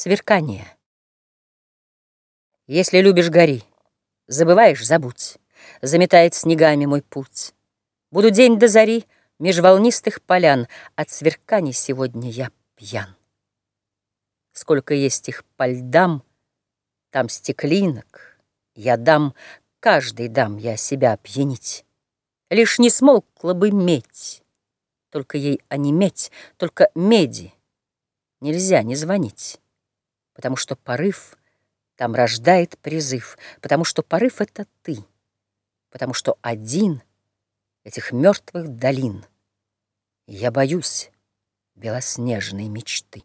Сверкание. Если любишь, гори, забываешь, забудь. Заметает снегами мой путь. Буду день до зари меж волнистых полян, От сверканий сегодня я пьян. Сколько есть их по льдам, там стеклинок, я дам, каждый дам я себя опьянить. Лишь не смолкла бы медь, только ей онеметь, только меди нельзя не звонить потому что порыв там рождает призыв, потому что порыв — это ты, потому что один этих мертвых долин. Я боюсь белоснежной мечты.